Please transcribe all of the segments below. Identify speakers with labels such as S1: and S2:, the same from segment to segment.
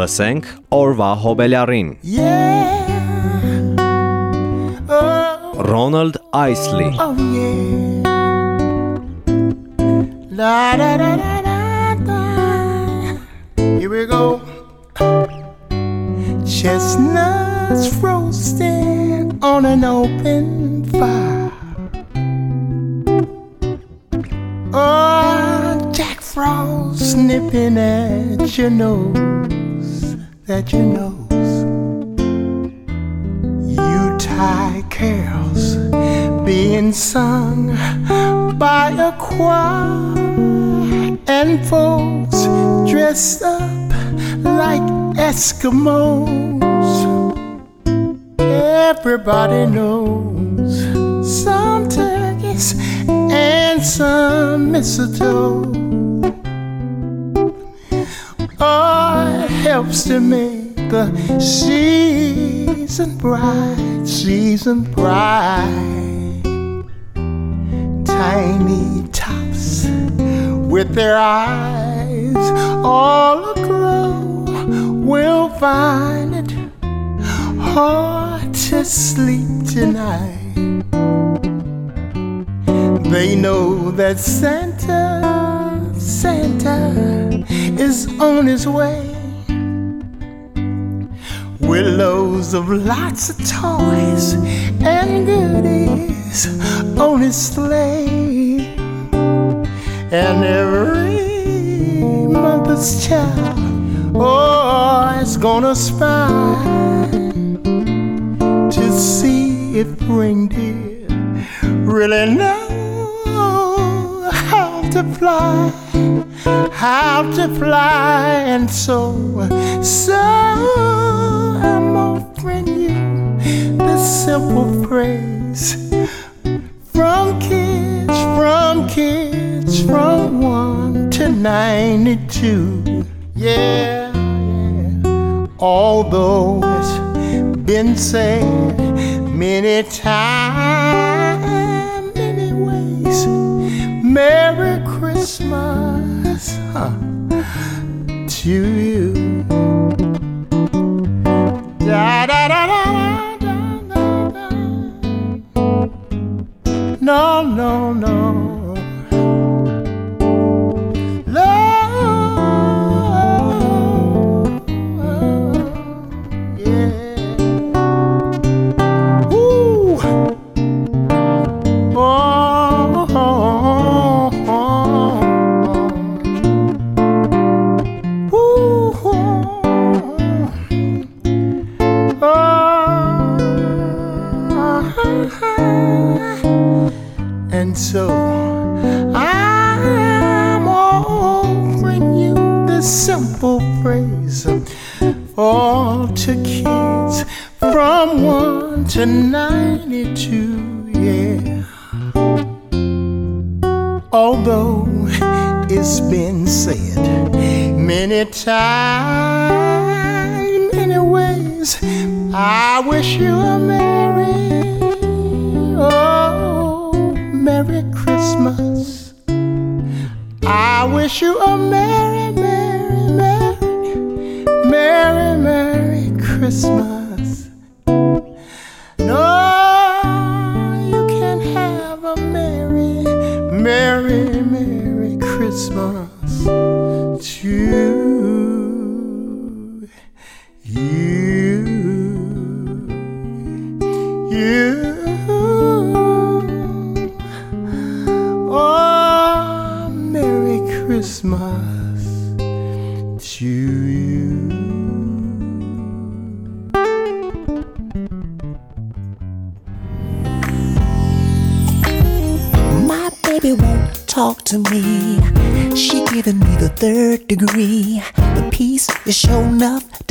S1: Լսենք օրվա հոբելյարին։
S2: Yeah. Oh,
S1: Ronald Isley
S2: oh yeah. La da da da da da. Here we go. Chestnuts roasting on an open fire. Oh, Jack Frost nipping at your nose, at your nose. tie carols being sung by a choir and folks dressed up like Eskimos. Everybody knows some turkeys and some mistletoe. Helps to make the season bright, season bright. Tiny tops with their eyes all aglow will find it hard to sleep tonight. They know that Santa, Santa is on his way with loads of lots of toys and goodies on his sleigh. And every mother's child, oh, is gonna spy to see if reindeer really know how to fly, how to fly, and so, so simple phrase from kids, from kids, from one to ninety-two. Yeah, yeah. Although it's been said many times, many ways. Merry Christmas huh, to you. Da da da da No, no, no. Christmas.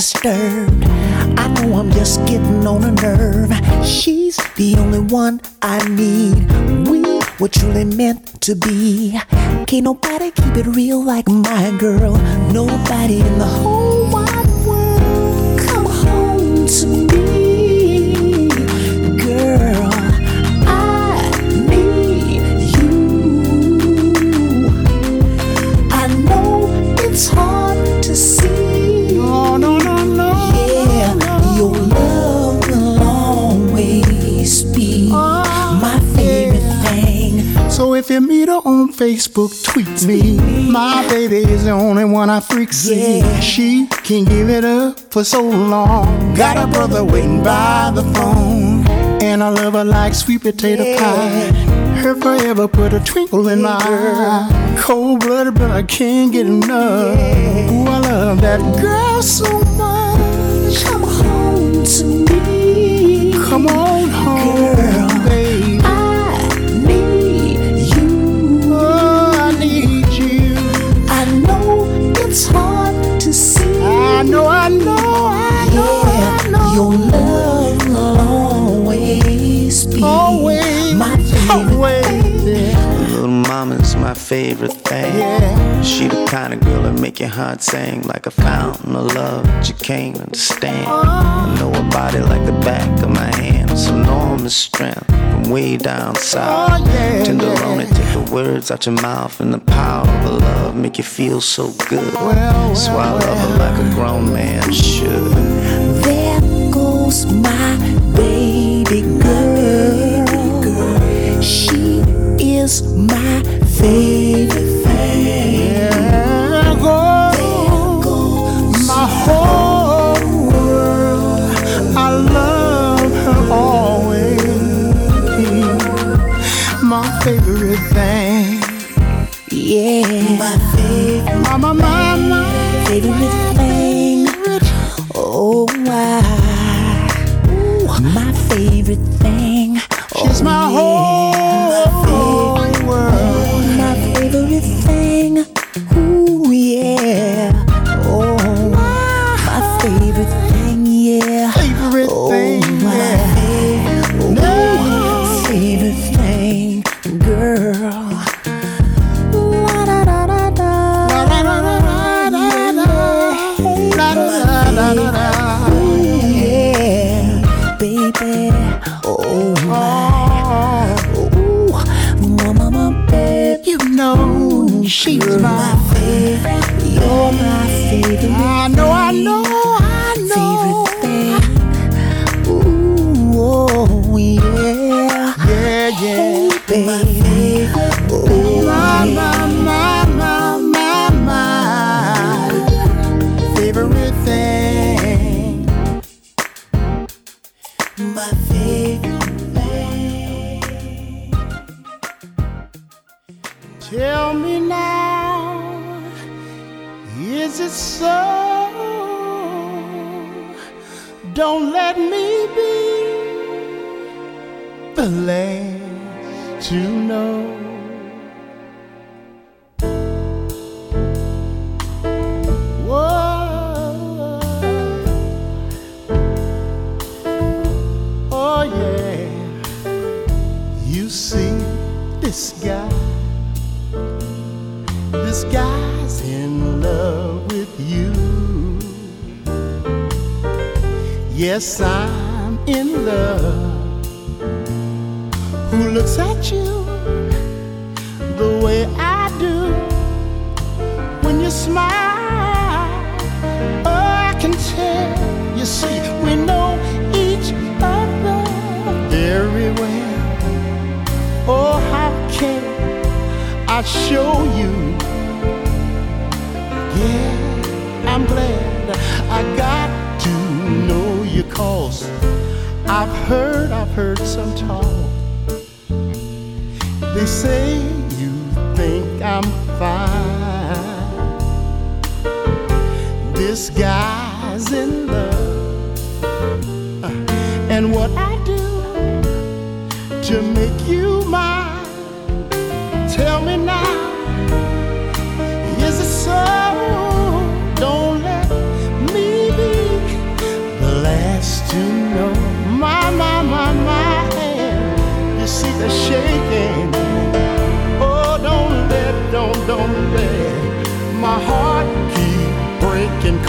S3: Disturbed. I know I'm just getting on a nerve. She's the only one I need. We were truly meant to be. Can't nobody keep it real like my girl. Nobody in the whole
S2: Facebook tweets me. My baby is the only one I freak see.
S3: Yeah.
S2: She can give it up for so long. Got a brother waiting by the phone. And I love her like sweet potato pie. Her forever put a twinkle in my eye. Cold blooded, but I can't get enough. Ooh, I love that girl so much.
S3: Come home to me.
S2: Come on
S4: heart sang like a fountain of love that you can't understand. I know her body like the back of my hand. It's enormous strength from way down south.
S2: Oh,
S4: Tenderoni, take the words out your mouth and the power of love make you feel so good. So I love her like a grown man should.
S3: There goes my baby girl. She is my favorite
S2: my. Yes, I'm in love. Who looks at you the way I do when you smile? Oh, I can tell. You see, we know each other very well. Oh, how can I show you? Know you cause I've heard, I've heard some talk. They say you think I'm fine. This guy's in love. Uh, And what I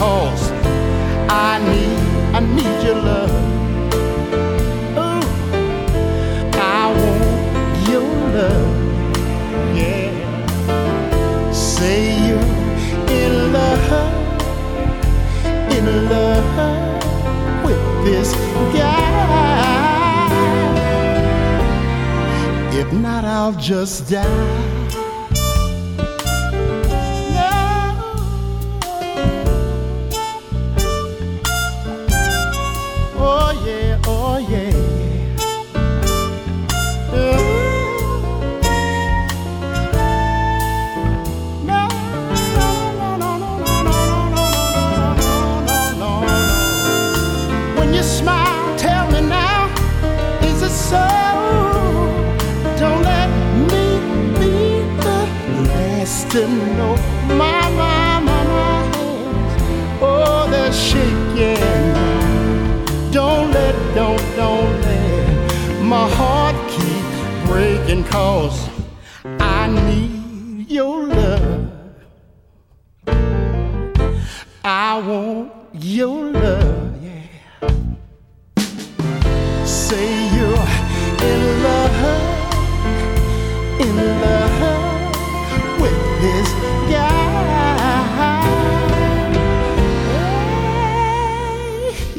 S2: Cause I need, I need your love. Ooh, I want your love. Yeah say you're in love, in love with this guy. If not, I'll just die.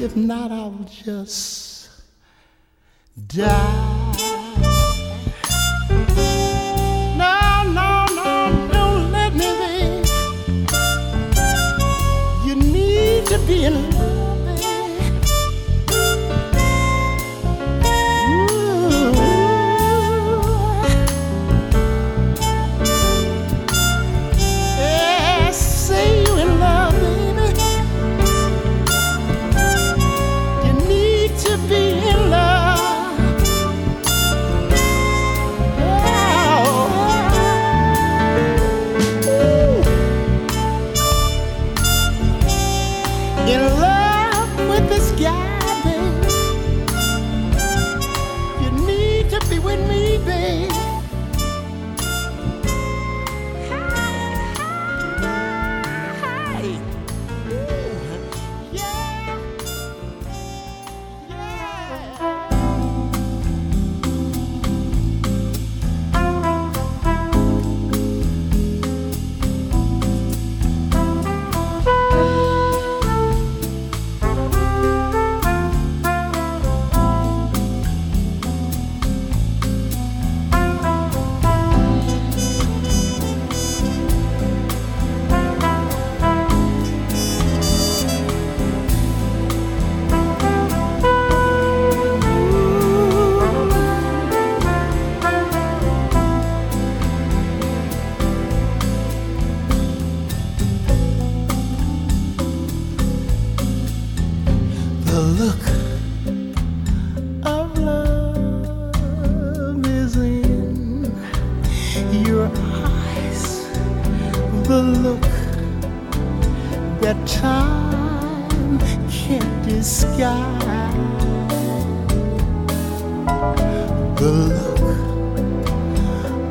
S2: If not, I'll just die. No, no, no, don't let me be. You need to be in The look that time can't disguise. The look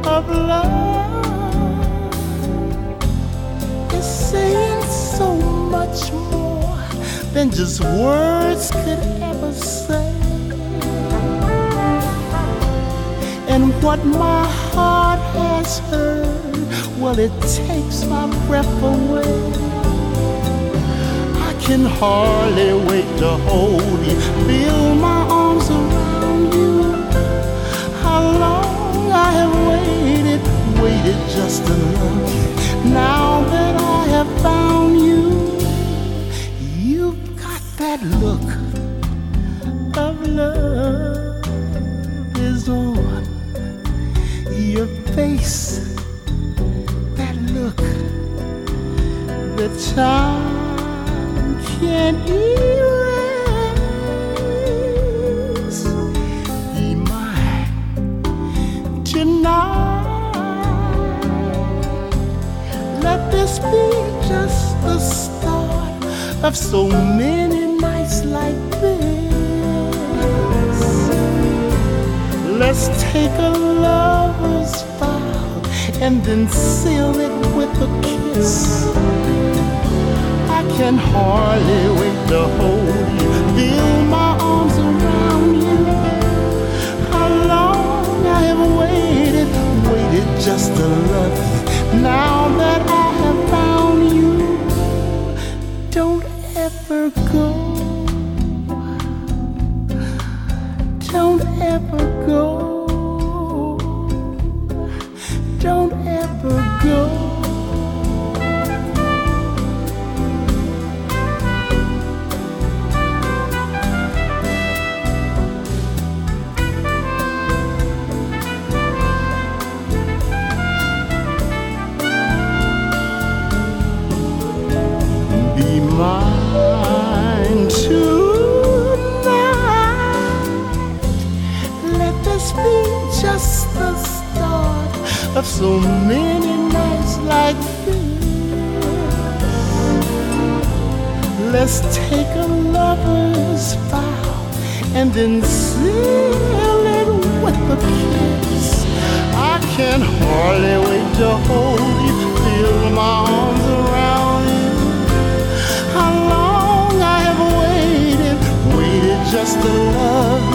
S2: of love is saying so much more than just words could ever say. And what my heart has heard, well, it takes my breath away. I can hardly wait to hold you, feel my arms around you. How long I have waited, waited just to love you. Now that I have found you, you've got that look of love is on your face. Time can't erase. Be mine tonight. Let this be just the start of so many nights like this. Let's take a lover's vow and then seal it with a kiss. I can hardly wait to hold you, feel my arms around you. How long I have waited, waited just to love you. Now that I have found you, don't ever go. Don't ever just the love.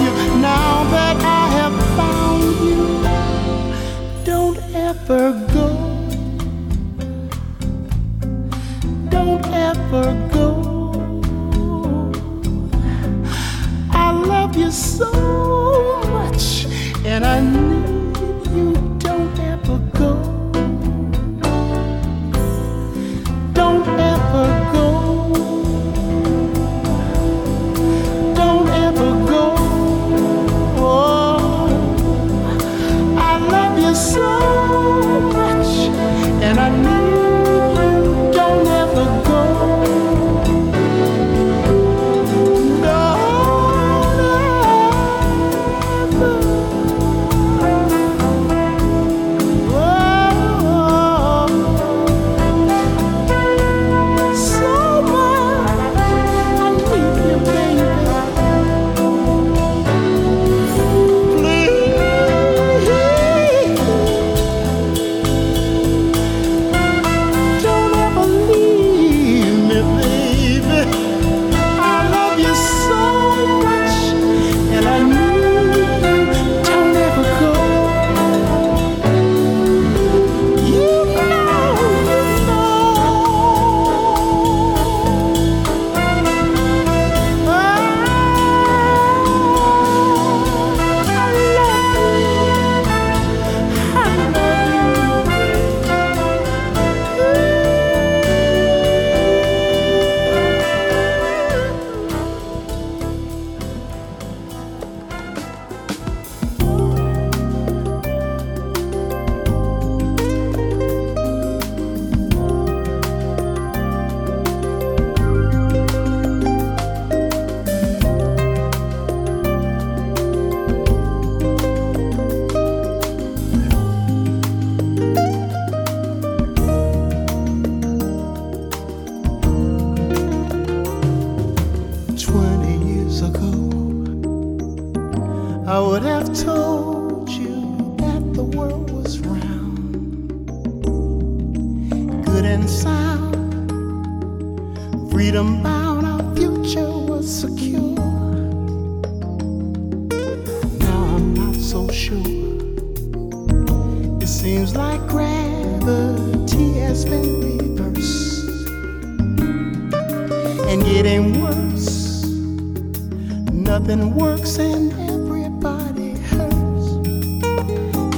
S2: and everybody hurts.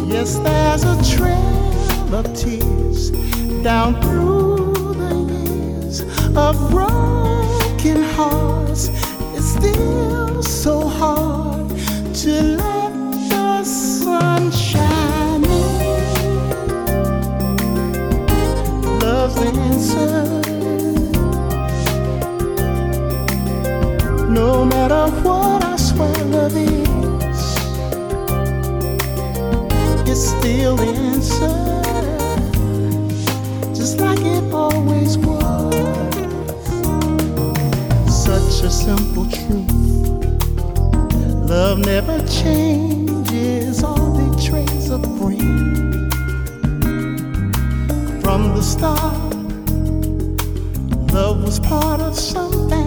S2: Yes, there's a trail of tears down through the years of broken hearts. It's still so hard to let the sun shine in. Love's answer. no matter what one love these is still inside, just like it always was. Such a simple truth. Love never changes, only traits of brain. From the start, love was part of something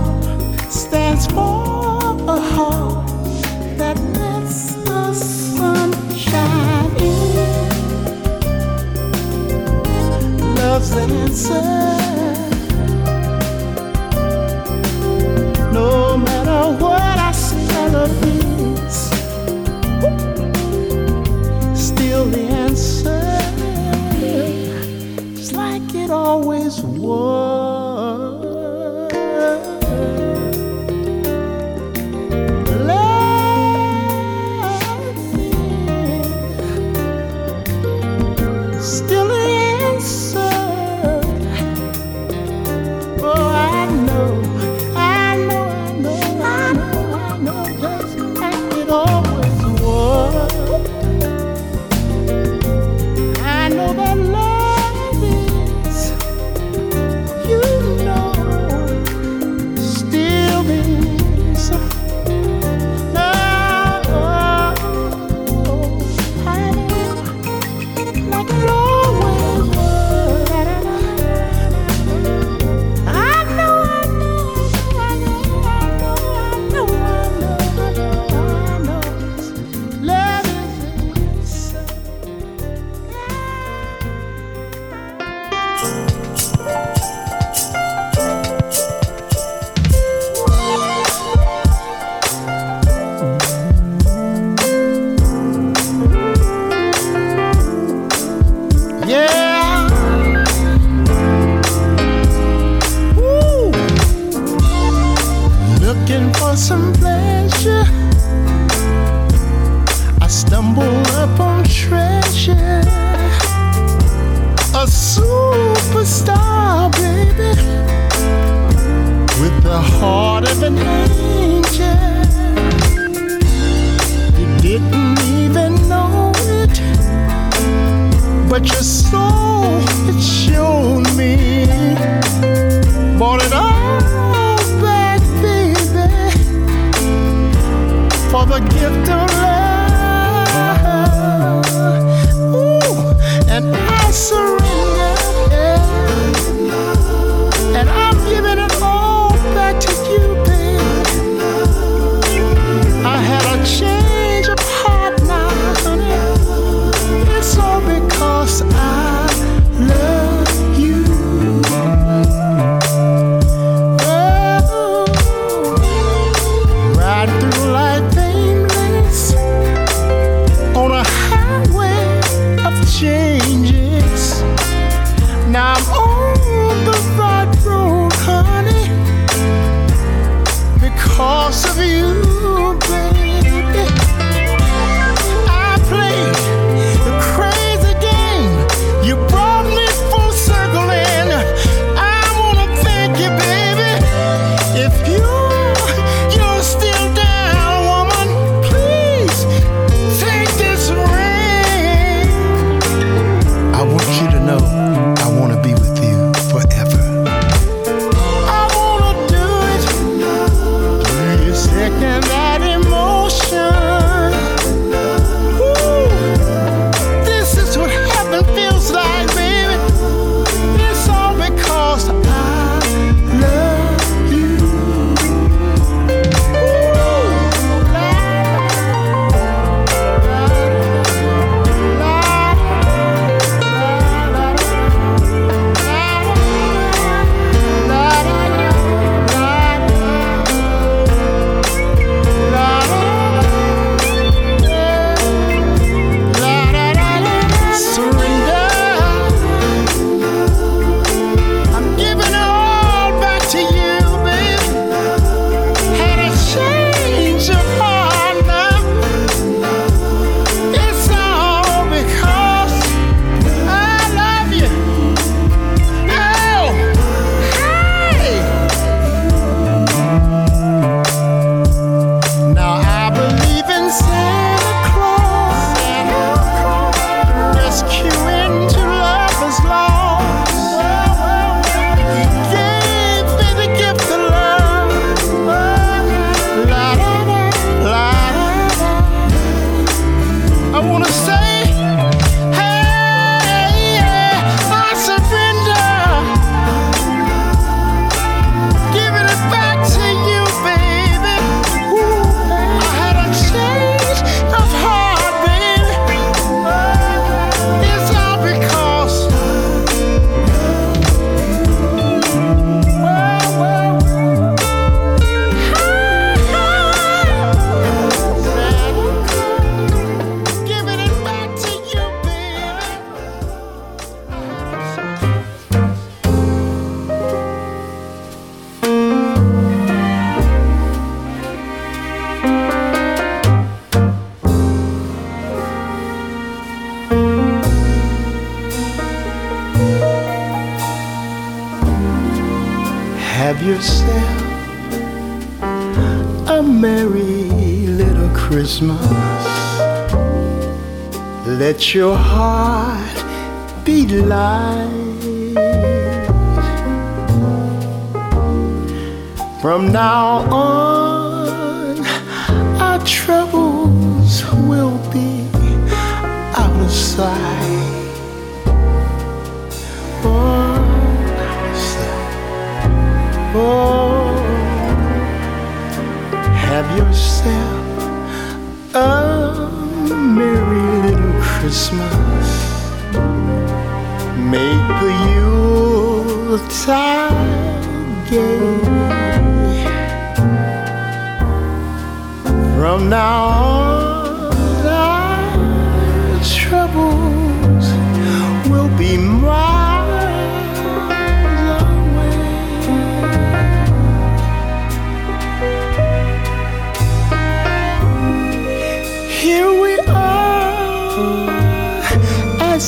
S2: It's for a heart that lets the in. Love's answer. No matter what still the answer. Like it always was. Second Your heart be light. From now on, our troubles will be out of sight. Oh. Oh, have yourself a Christmas. Make the Yuletide gay. From now on,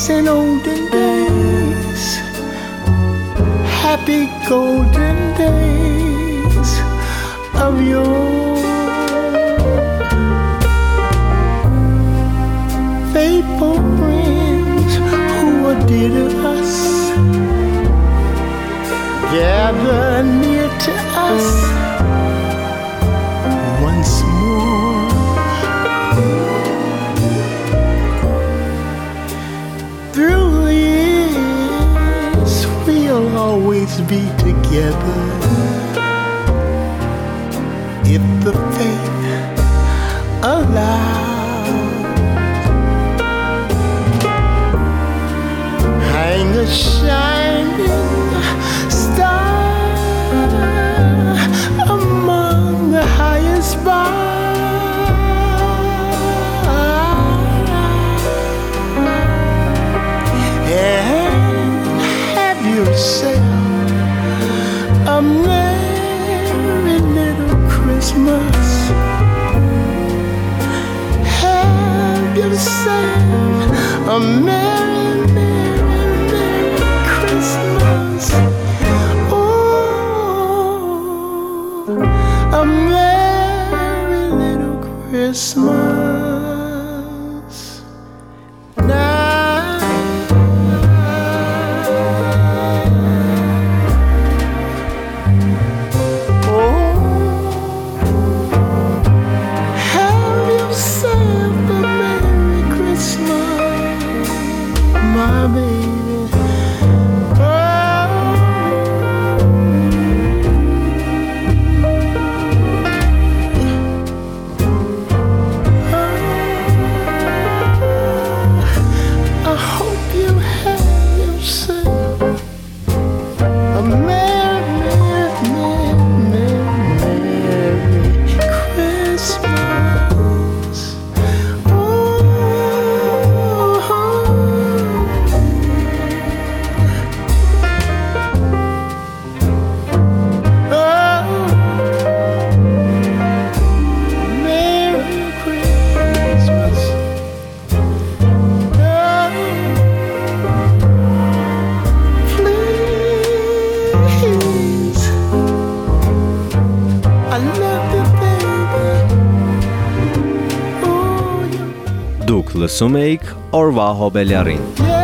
S2: as in olden days, happy golden days of yore. Faithful friends who were dear to us, gather near to us be together. Merry little Christmas. Have yourself a merry,
S1: լսում էիք օրվա հոբելյարին։
S2: yeah.